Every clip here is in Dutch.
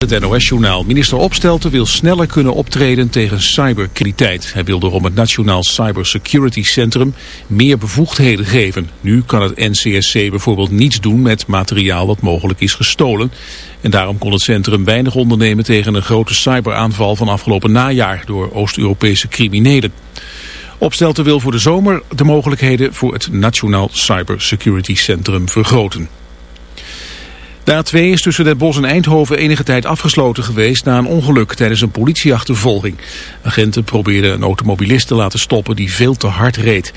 Het NOS-journaal. Minister Opstelten wil sneller kunnen optreden tegen cybercriminaliteit. Hij wil daarom het Nationaal Cybersecurity Centrum meer bevoegdheden geven. Nu kan het NCSC bijvoorbeeld niets doen met materiaal dat mogelijk is gestolen. En daarom kon het centrum weinig ondernemen tegen een grote cyberaanval van afgelopen najaar door Oost-Europese criminelen. Opstelten wil voor de zomer de mogelijkheden voor het Nationaal Cybersecurity Centrum vergroten. De A2 is tussen Den Bosch en Eindhoven enige tijd afgesloten geweest na een ongeluk tijdens een politieachtervolging. Agenten probeerden een automobilist te laten stoppen die veel te hard reed.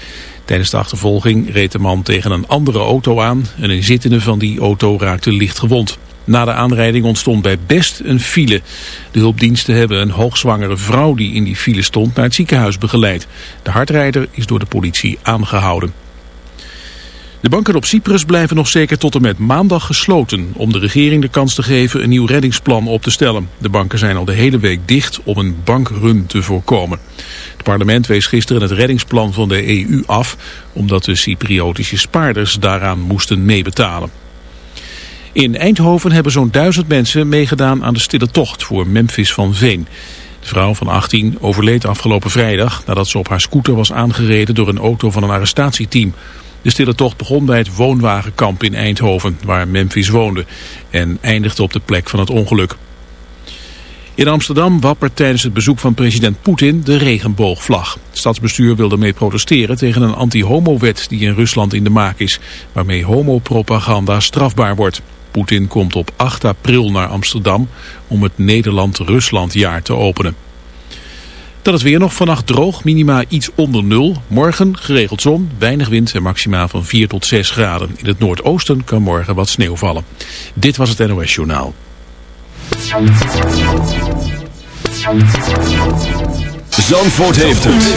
Tijdens de achtervolging reed de man tegen een andere auto aan en een zittende van die auto raakte licht gewond. Na de aanrijding ontstond bij Best een file. De hulpdiensten hebben een hoogzwangere vrouw die in die file stond naar het ziekenhuis begeleid. De hardrijder is door de politie aangehouden. De banken op Cyprus blijven nog zeker tot en met maandag gesloten... om de regering de kans te geven een nieuw reddingsplan op te stellen. De banken zijn al de hele week dicht om een bankrun te voorkomen. Het parlement wees gisteren het reddingsplan van de EU af... omdat de Cypriotische spaarders daaraan moesten meebetalen. In Eindhoven hebben zo'n duizend mensen meegedaan aan de stille tocht voor Memphis van Veen. De vrouw van 18 overleed afgelopen vrijdag nadat ze op haar scooter was aangereden door een auto van een arrestatieteam. De stille tocht begon bij het woonwagenkamp in Eindhoven, waar Memphis woonde, en eindigde op de plek van het ongeluk. In Amsterdam wappert tijdens het bezoek van president Poetin de regenboogvlag. Het stadsbestuur wil ermee protesteren tegen een anti-homo-wet die in Rusland in de maak is, waarmee homopropaganda strafbaar wordt. Poetin komt op 8 april naar Amsterdam om het Nederland-Ruslandjaar te openen. Dan het weer nog vannacht droog, minima iets onder nul. Morgen geregeld zon, weinig wind en maxima van 4 tot 6 graden. In het noordoosten kan morgen wat sneeuw vallen. Dit was het NOS Journaal. Zandvoort heeft het.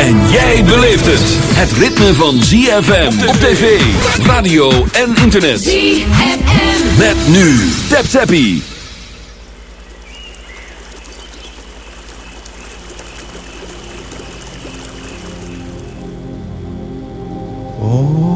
En jij beleeft het. Het ritme van ZFM op tv, radio en internet. ZFM. Met nu. Tap Zappie. Oh.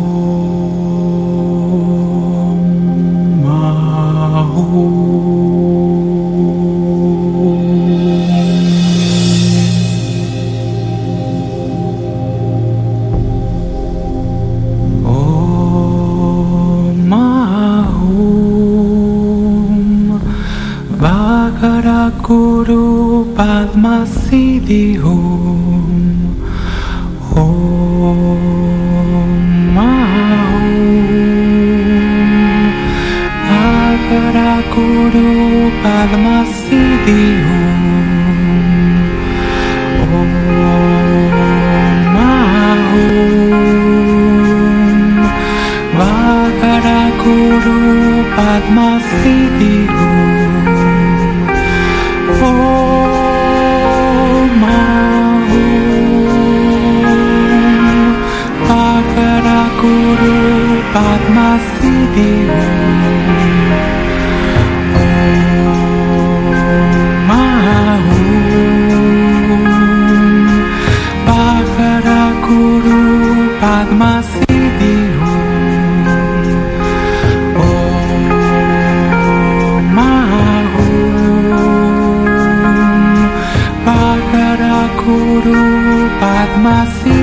my feet.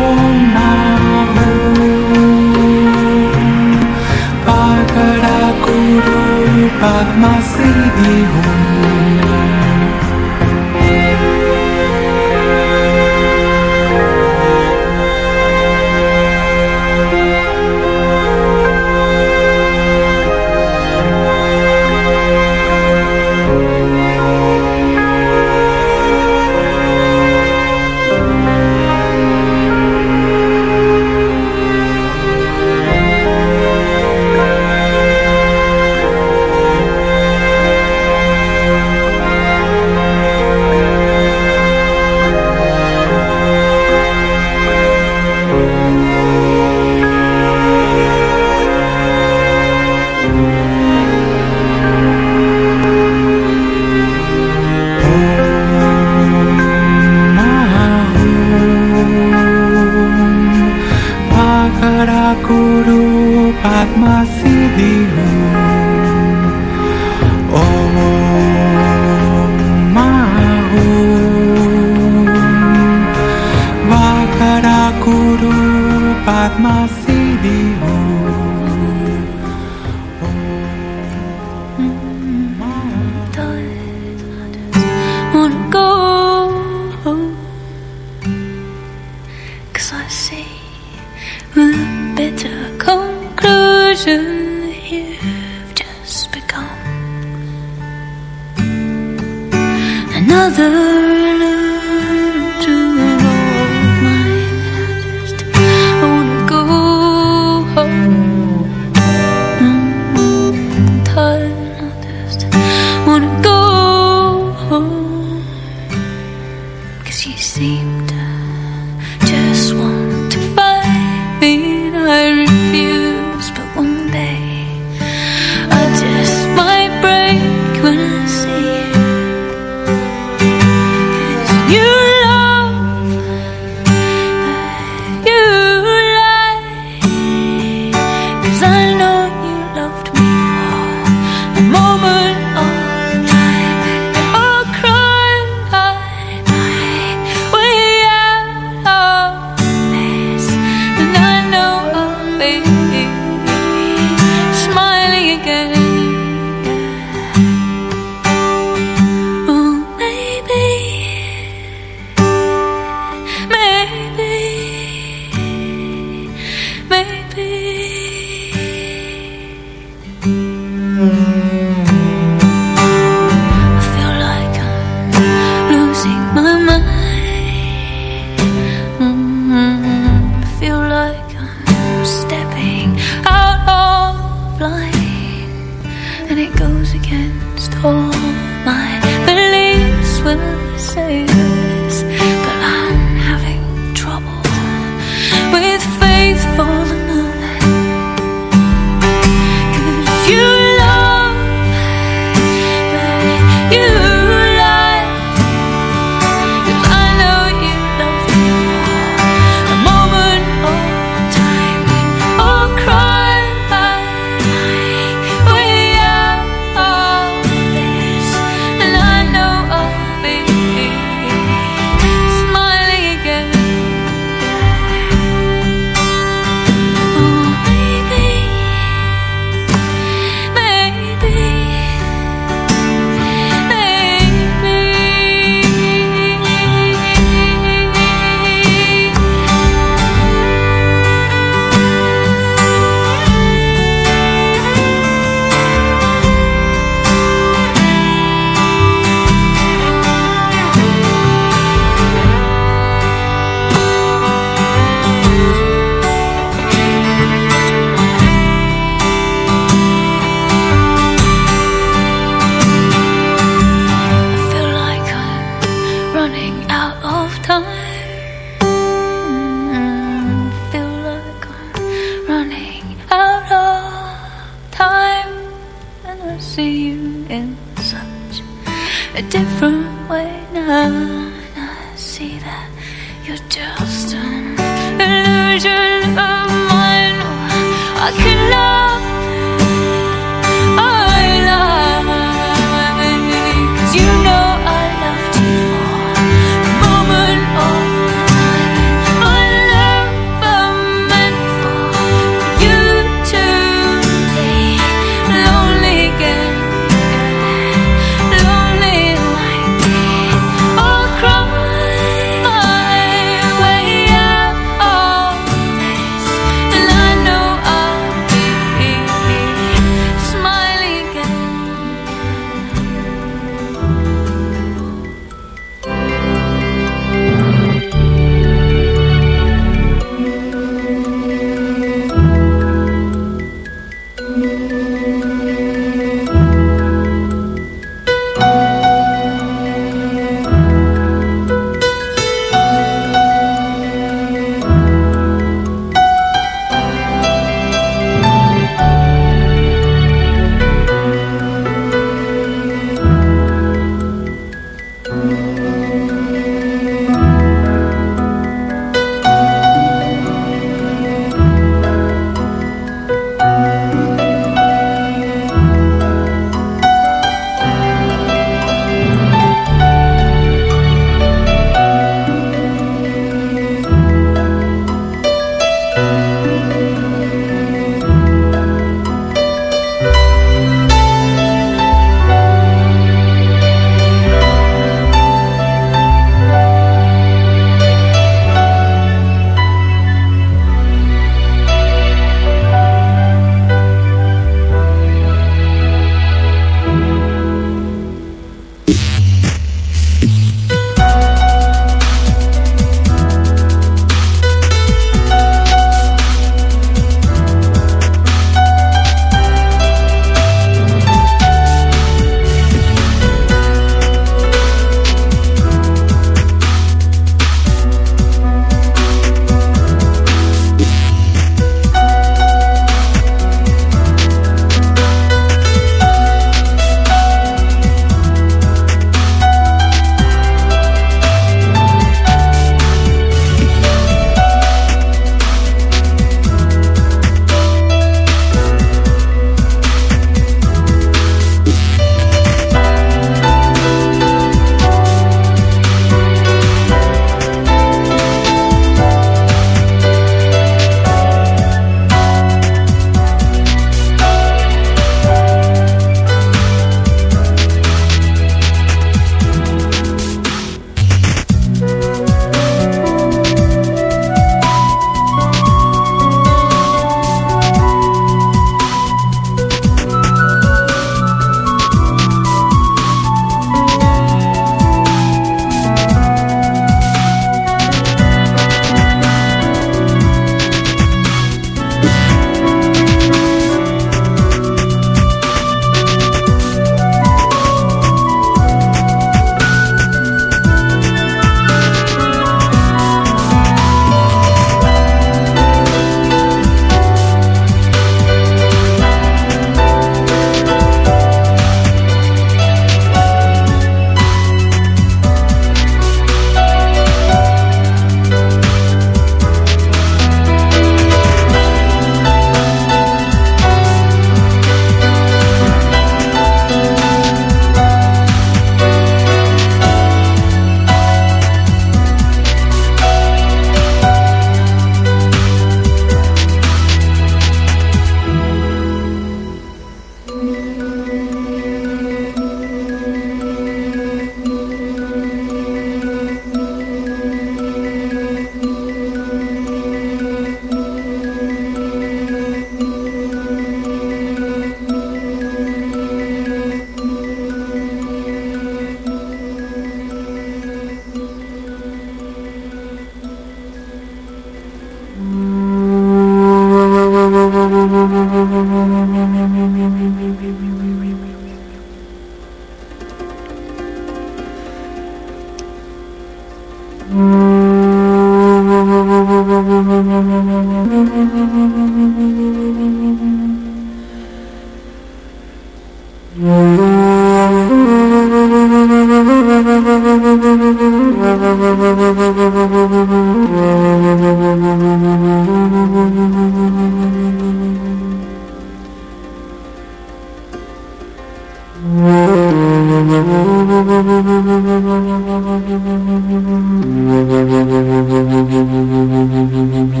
mm-hmm.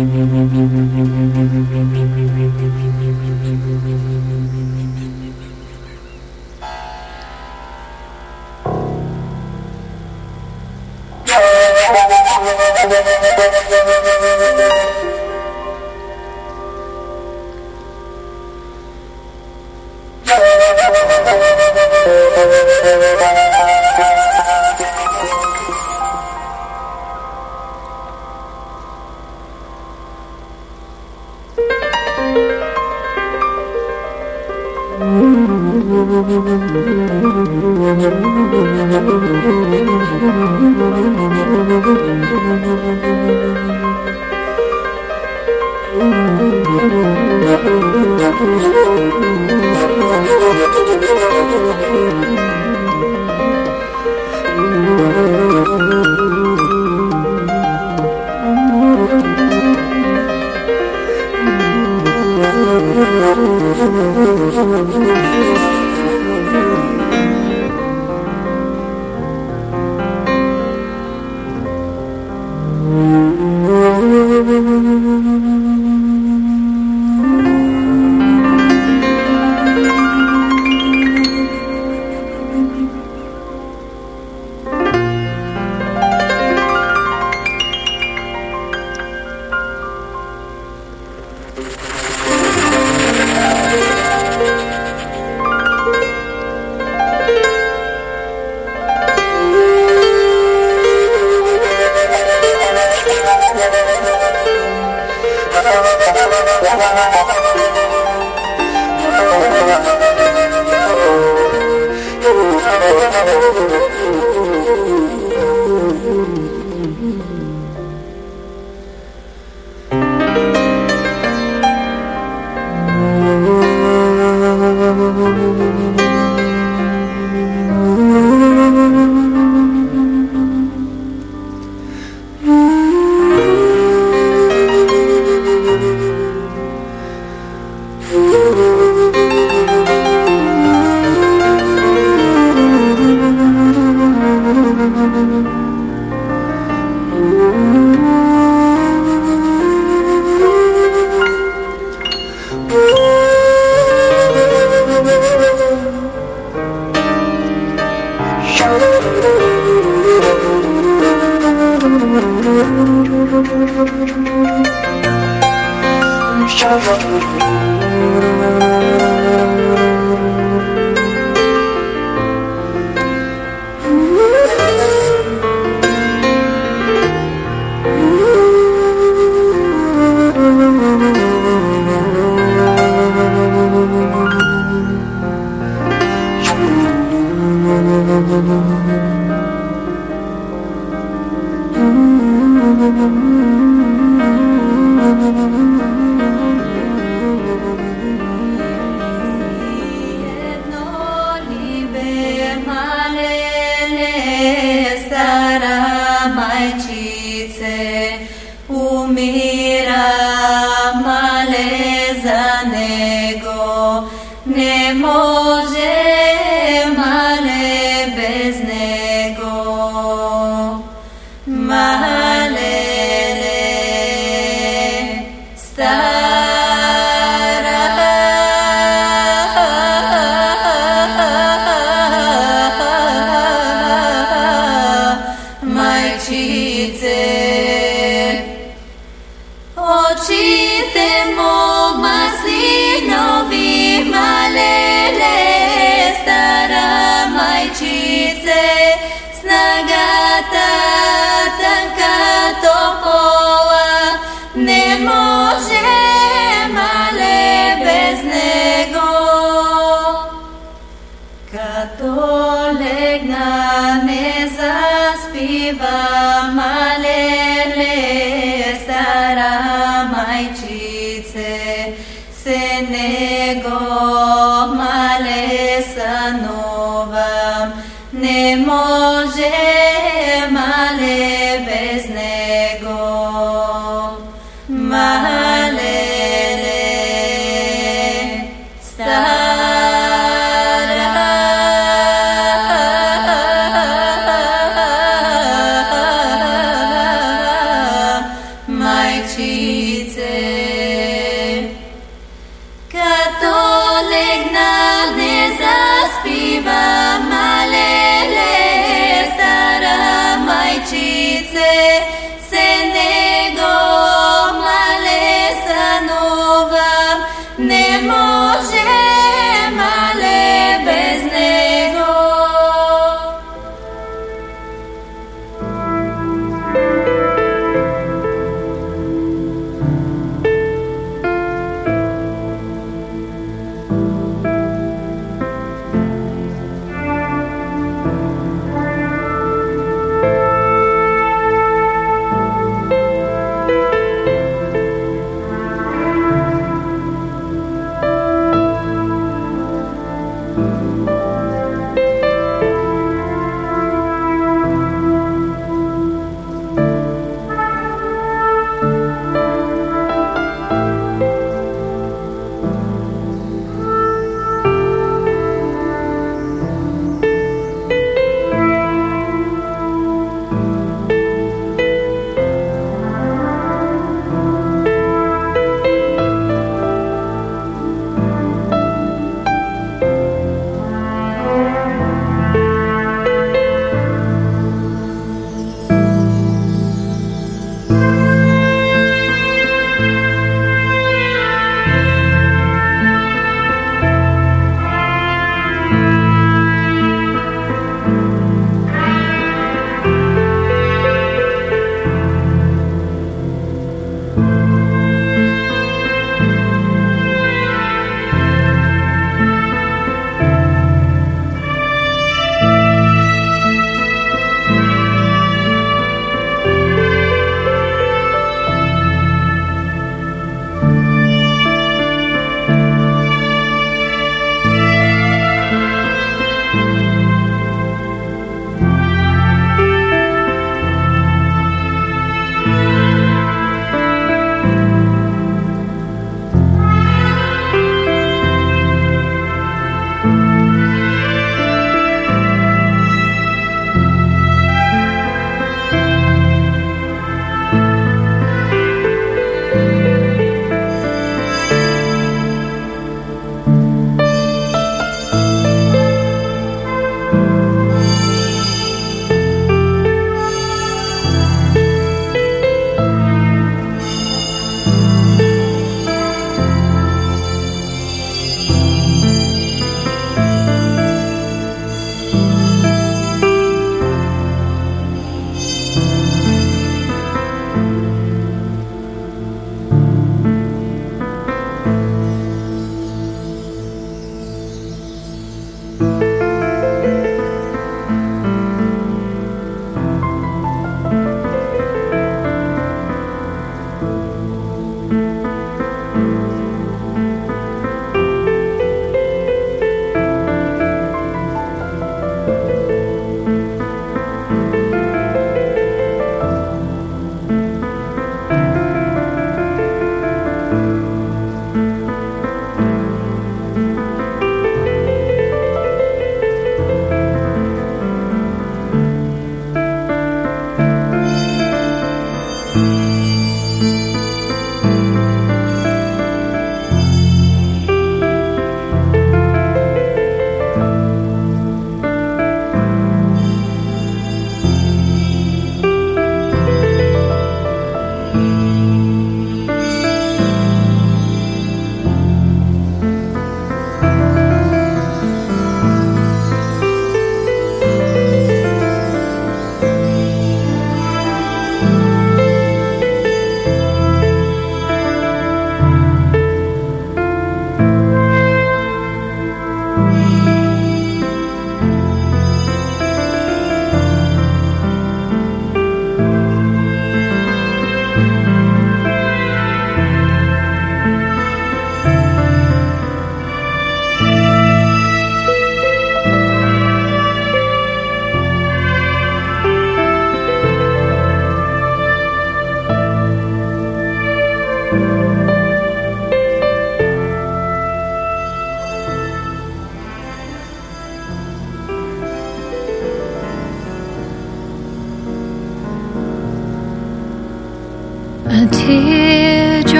Thank.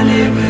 Om